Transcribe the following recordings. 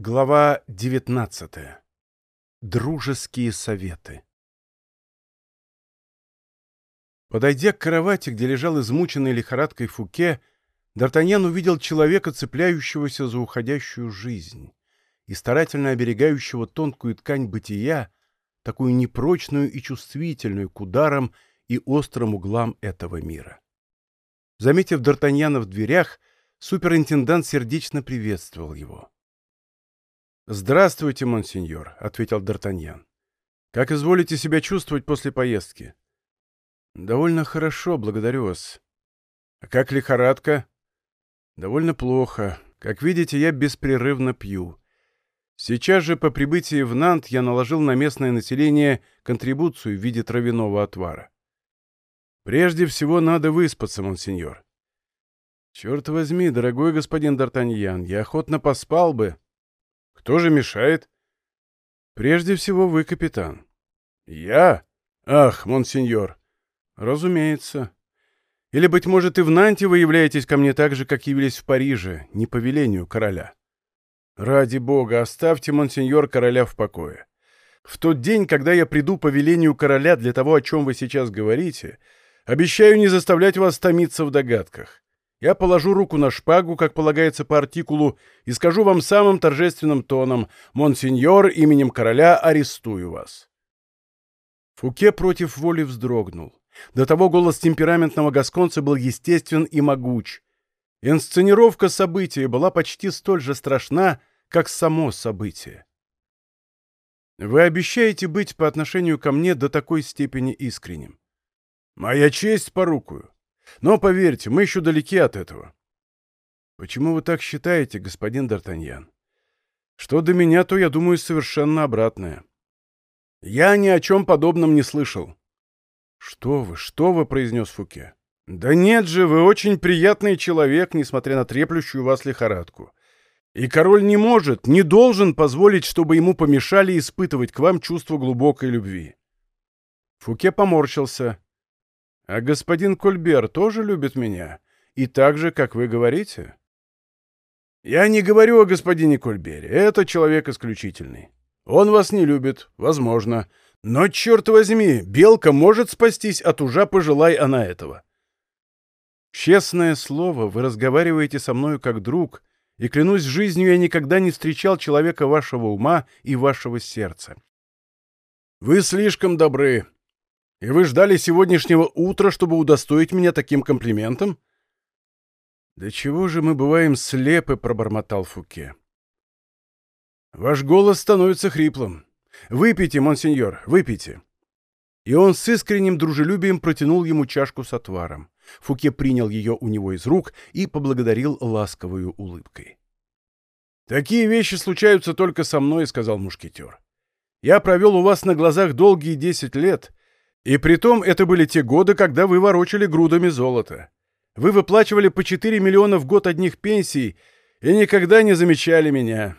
Глава 19. Дружеские советы. Подойдя к кровати, где лежал измученный лихорадкой Фуке, Д'Артаньян увидел человека, цепляющегося за уходящую жизнь и старательно оберегающего тонкую ткань бытия, такую непрочную и чувствительную к ударам и острым углам этого мира. Заметив Д'Артаньяна в дверях, суперинтендант сердечно приветствовал его. «Здравствуйте, монсеньор», — ответил Д'Артаньян. «Как изволите себя чувствовать после поездки?» «Довольно хорошо, благодарю вас». «А как лихорадка?» «Довольно плохо. Как видите, я беспрерывно пью. Сейчас же по прибытии в Нант я наложил на местное население контрибуцию в виде травяного отвара. Прежде всего надо выспаться, монсеньор». «Черт возьми, дорогой господин Д'Артаньян, я охотно поспал бы». Кто же мешает? Прежде всего вы, капитан. Я? Ах, монсеньор. Разумеется. Или, быть может, и в Нанте вы являетесь ко мне так же, как явились в Париже, не по велению короля. Ради бога, оставьте, монсеньор, короля в покое. В тот день, когда я приду по велению короля для того, о чем вы сейчас говорите, обещаю не заставлять вас томиться в догадках. Я положу руку на шпагу, как полагается по артикулу, и скажу вам самым торжественным тоном «Монсеньор, именем короля арестую вас». Фуке против воли вздрогнул. До того голос темпераментного гасконца был естествен и могуч. Инсценировка события была почти столь же страшна, как само событие. Вы обещаете быть по отношению ко мне до такой степени искренним. Моя честь порукую. Но, поверьте, мы еще далеки от этого. Почему вы так считаете, господин Д'Артаньян? Что до меня, то, я думаю, совершенно обратное. Я ни о чем подобном не слышал. Что вы, что вы, произнес Фуке. Да нет же, вы очень приятный человек, несмотря на треплющую вас лихорадку. И король не может, не должен позволить, чтобы ему помешали испытывать к вам чувство глубокой любви. Фуке поморщился. А господин Кольбер тоже любит меня? И так же, как вы говорите? Я не говорю о господине Кольбере. Это человек исключительный. Он вас не любит, возможно. Но, черт возьми, белка может спастись от ужа, пожелай она этого. Честное слово, вы разговариваете со мною как друг, и, клянусь жизнью, я никогда не встречал человека вашего ума и вашего сердца. Вы слишком добры, и вы ждали сегодняшнего утра, чтобы удостоить меня таким комплиментом? Да чего же мы бываем слепы, пробормотал Фуке. Ваш голос становится хриплым. Выпейте, монсеньор, выпейте. И он с искренним дружелюбием протянул ему чашку с отваром. Фуке принял ее у него из рук и поблагодарил ласковой улыбкой. «Такие вещи случаются только со мной», — сказал мушкетер. «Я провел у вас на глазах долгие десять лет, и притом это были те годы, когда вы ворочали грудами золота. Вы выплачивали по 4 миллиона в год одних пенсий и никогда не замечали меня.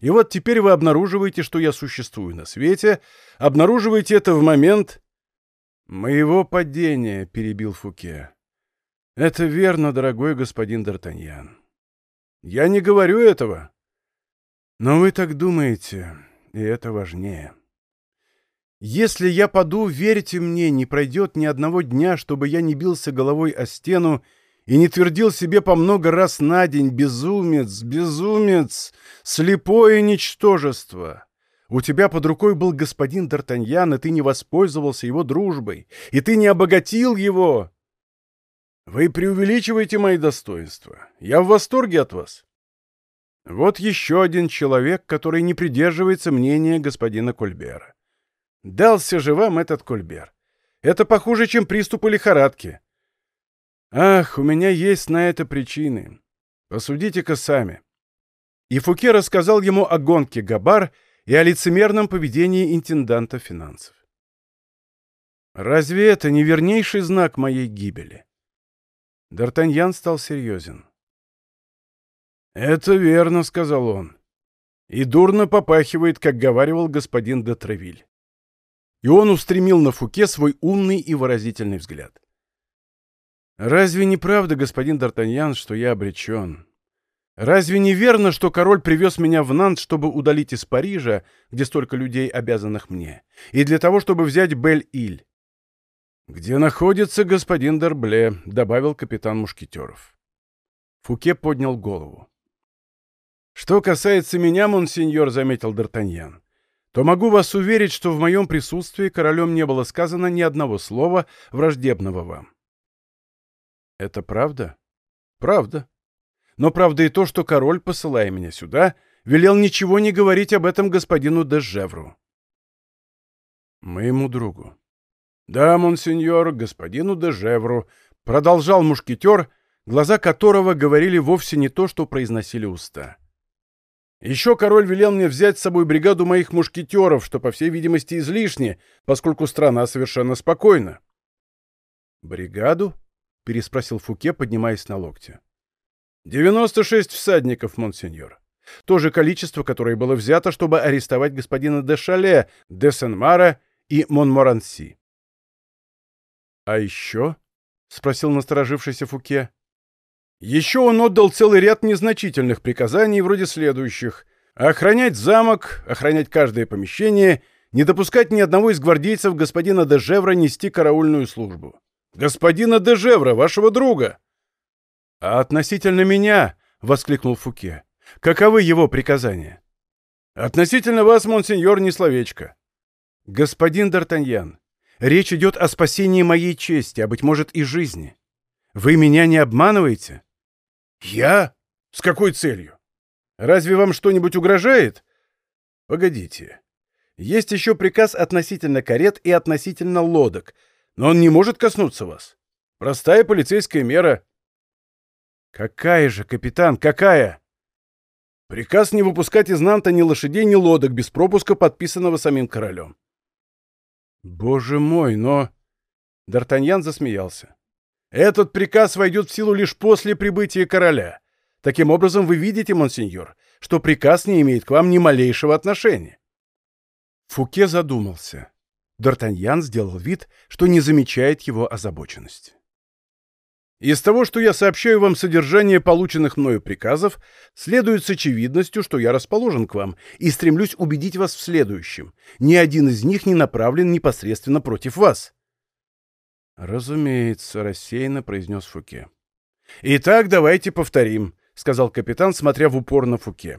И вот теперь вы обнаруживаете, что я существую на свете, обнаруживаете это в момент... «Моего падения», — перебил Фуке. «Это верно, дорогой господин Д'Артаньян. Я не говорю этого. Но вы так думаете, и это важнее». Если я паду, верьте мне, не пройдет ни одного дня, чтобы я не бился головой о стену и не твердил себе по много раз на день «безумец, безумец, слепое ничтожество». У тебя под рукой был господин Д'Артаньян, и ты не воспользовался его дружбой, и ты не обогатил его. Вы преувеличиваете мои достоинства. Я в восторге от вас. Вот еще один человек, который не придерживается мнения господина Кольбера. Дался же вам этот кольбер. Это похуже, чем приступы лихорадки. Ах, у меня есть на это причины. Посудите-ка сами. И Фуке рассказал ему о гонке Габар и о лицемерном поведении интенданта финансов. Разве это не вернейший знак моей гибели? Д'Артаньян стал серьезен. «Это верно», — сказал он. «И дурно попахивает, как говаривал господин де Тревиль и он устремил на Фуке свой умный и выразительный взгляд. «Разве не правда, господин Д'Артаньян, что я обречен? Разве не верно, что король привез меня в Нант, чтобы удалить из Парижа, где столько людей, обязанных мне, и для того, чтобы взять Бель-Иль? «Где находится господин Дербле», — добавил капитан Мушкетеров. Фуке поднял голову. «Что касается меня, монсеньор», — заметил Д'Артаньян, то могу вас уверить, что в моем присутствии королем не было сказано ни одного слова, враждебного вам. Это правда? Правда. Но правда и то, что король, посылая меня сюда, велел ничего не говорить об этом господину Дежевру. Моему другу. Да, монсеньор, господину Дежевру, продолжал мушкетер, глаза которого говорили вовсе не то, что произносили уста. Еще король велел мне взять с собой бригаду моих мушкетеров, что, по всей видимости, излишне, поскольку страна совершенно спокойна. «Бригаду?» — переспросил Фуке, поднимаясь на локте. «Девяносто шесть всадников, монсеньор. То же количество, которое было взято, чтобы арестовать господина де Шале, де Сен-Мара и Монморанси». «А еще?» — спросил насторожившийся Фуке. Еще он отдал целый ряд незначительных приказаний, вроде следующих. Охранять замок, охранять каждое помещение, не допускать ни одного из гвардейцев господина Дежевра нести караульную службу. «Господина Дежевра, вашего друга!» «А относительно меня?» — воскликнул Фуке. «Каковы его приказания?» «Относительно вас, монсеньор, не словечко». «Господин Д'Артаньян, речь идет о спасении моей чести, а, быть может, и жизни. Вы меня не обманываете?» «Я? С какой целью? Разве вам что-нибудь угрожает?» «Погодите. Есть еще приказ относительно карет и относительно лодок, но он не может коснуться вас. Простая полицейская мера». «Какая же, капитан, какая?» «Приказ не выпускать из Нанта ни лошадей, ни лодок без пропуска, подписанного самим королем». «Боже мой, но...» Д'Артаньян засмеялся. Этот приказ войдет в силу лишь после прибытия короля. Таким образом, вы видите, монсеньор, что приказ не имеет к вам ни малейшего отношения. Фуке задумался. Д'Артаньян сделал вид, что не замечает его озабоченности. Из того, что я сообщаю вам содержание полученных мною приказов, следует с очевидностью, что я расположен к вам и стремлюсь убедить вас в следующем. Ни один из них не направлен непосредственно против вас. «Разумеется», — рассеянно произнес Фуке. «Итак, давайте повторим», — сказал капитан, смотря в упор на Фуке.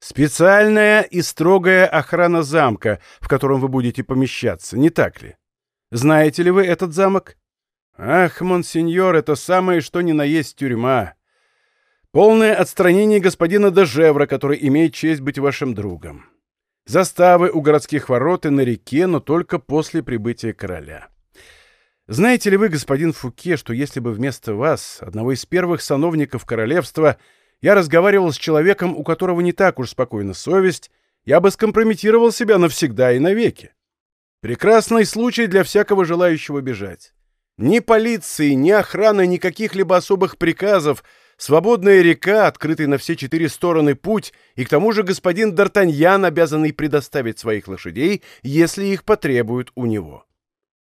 «Специальная и строгая охрана замка, в котором вы будете помещаться, не так ли? Знаете ли вы этот замок?» «Ах, монсеньор, это самое что ни на есть тюрьма. Полное отстранение господина Дежевра, который имеет честь быть вашим другом. Заставы у городских ворот и на реке, но только после прибытия короля». Знаете ли вы, господин Фуке, что если бы вместо вас, одного из первых сановников королевства, я разговаривал с человеком, у которого не так уж спокойна совесть, я бы скомпрометировал себя навсегда и навеки. Прекрасный случай для всякого желающего бежать. Ни полиции, ни охраны, ни каких-либо особых приказов, свободная река, открытый на все четыре стороны путь, и к тому же господин Д'Артаньян, обязанный предоставить своих лошадей, если их потребуют у него.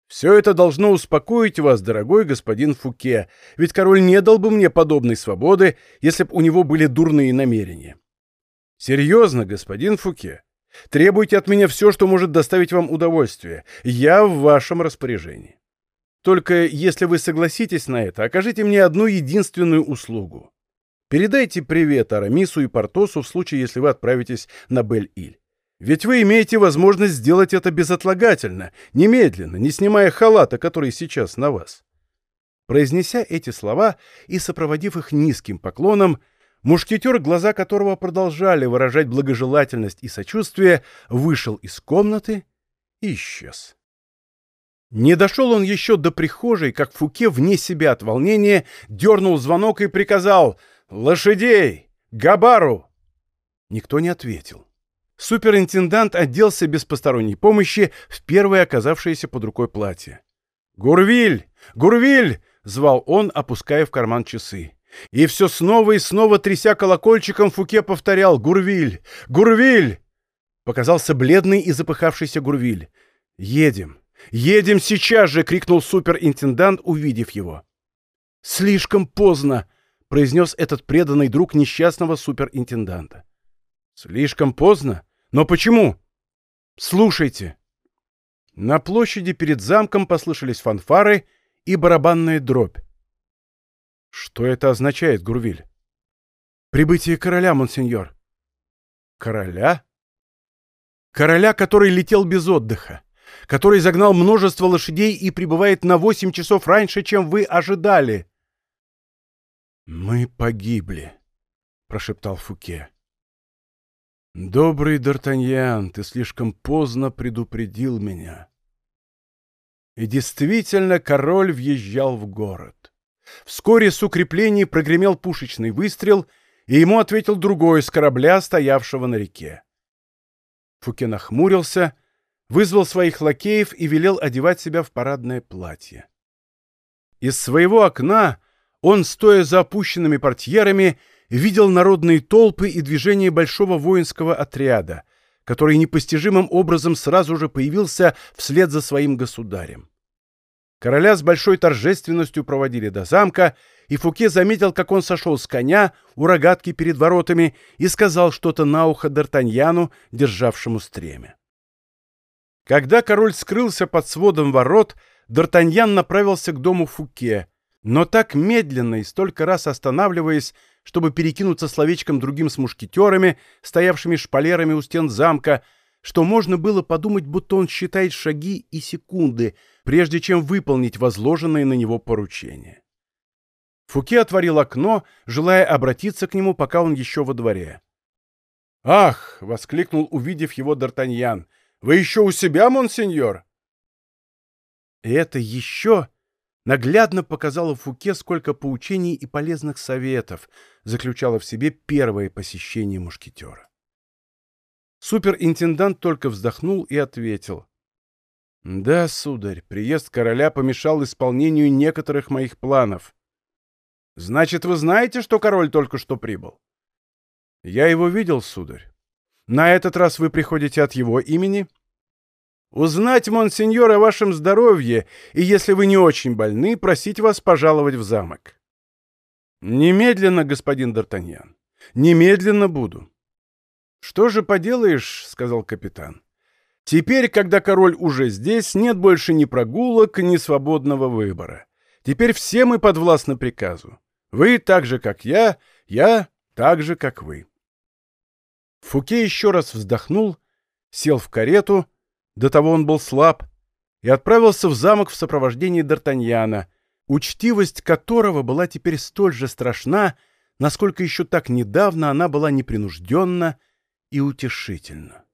Все это должно успокоить вас, дорогой господин Фуке, ведь король не дал бы мне подобной свободы, если бы у него были дурные намерения. Серьезно, господин Фуке, требуйте от меня все, что может доставить вам удовольствие. Я в вашем распоряжении. Только если вы согласитесь на это, окажите мне одну единственную услугу. Передайте привет Арамису и Портосу в случае, если вы отправитесь на Бель-Иль. Ведь вы имеете возможность сделать это безотлагательно, немедленно, не снимая халата, который сейчас на вас. Произнеся эти слова и сопроводив их низким поклоном, мушкетер, глаза которого продолжали выражать благожелательность и сочувствие, вышел из комнаты и исчез. Не дошел он еще до прихожей, как Фуке, вне себя от волнения, дернул звонок и приказал «Лошадей! Габару!» Никто не ответил. Суперинтендант оделся без посторонней помощи в первое оказавшееся под рукой платье. «Гурвиль! Гурвиль!» — звал он, опуская в карман часы. И все снова и снова, тряся колокольчиком, Фуке повторял «Гурвиль! Гурвиль!» Показался бледный и запыхавшийся Гурвиль. «Едем! Едем сейчас же!» — крикнул суперинтендант, увидев его. «Слишком поздно!» — произнес этот преданный друг несчастного суперинтенданта. «Слишком поздно? Но почему?» «Слушайте». На площади перед замком послышались фанфары и барабанная дробь. «Что это означает, Гурвиль?» «Прибытие короля, монсеньор». «Короля?» «Короля, который летел без отдыха, который загнал множество лошадей и прибывает на восемь часов раньше, чем вы ожидали». «Мы погибли», — прошептал Фуке. «Добрый Д'Артаньян, ты слишком поздно предупредил меня». И действительно, король въезжал в город. Вскоре с укреплений прогремел пушечный выстрел, и ему ответил другой с корабля, стоявшего на реке. Фуке нахмурился, вызвал своих лакеев и велел одевать себя в парадное платье. Из своего окна он, стоя за опущенными портьерами, видел народные толпы и движение большого воинского отряда, который непостижимым образом сразу же появился вслед за своим государем. Короля с большой торжественностью проводили до замка, и Фуке заметил, как он сошел с коня у рогатки перед воротами и сказал что-то на ухо Д'Артаньяну, державшему стремя. Когда король скрылся под сводом ворот, Д'Артаньян направился к дому Фуке, но так медленно и столько раз останавливаясь, чтобы перекинуться словечком другим с мушкетерами, стоявшими шпалерами у стен замка, что можно было подумать, будто он считает шаги и секунды, прежде чем выполнить возложенное на него поручение. Фуке отворил окно, желая обратиться к нему, пока он еще во дворе. «Ах!» — воскликнул, увидев его Д'Артаньян. «Вы еще у себя, монсеньор?» Это еще наглядно показала Фуке, сколько поучений и полезных советов заключало в себе первое посещение мушкетера. Суперинтендант только вздохнул и ответил. «Да, сударь, приезд короля помешал исполнению некоторых моих планов. Значит, вы знаете, что король только что прибыл?» «Я его видел, сударь. На этот раз вы приходите от его имени?» Узнать, монсеньор, о вашем здоровье, и если вы не очень больны, просить вас пожаловать в замок. Немедленно, господин Д'Артаньян. Немедленно буду. Что же поделаешь, сказал капитан. Теперь, когда король уже здесь, нет больше ни прогулок, ни свободного выбора. Теперь все мы подвластны приказу. Вы так же, как я, я так же, как вы. Фуке еще раз вздохнул, сел в карету, до того он был слаб, и отправился в замок в сопровождении Д'Артаньяна, учтивость которого была теперь столь же страшна, насколько еще так недавно она была непринужденна и утешительна.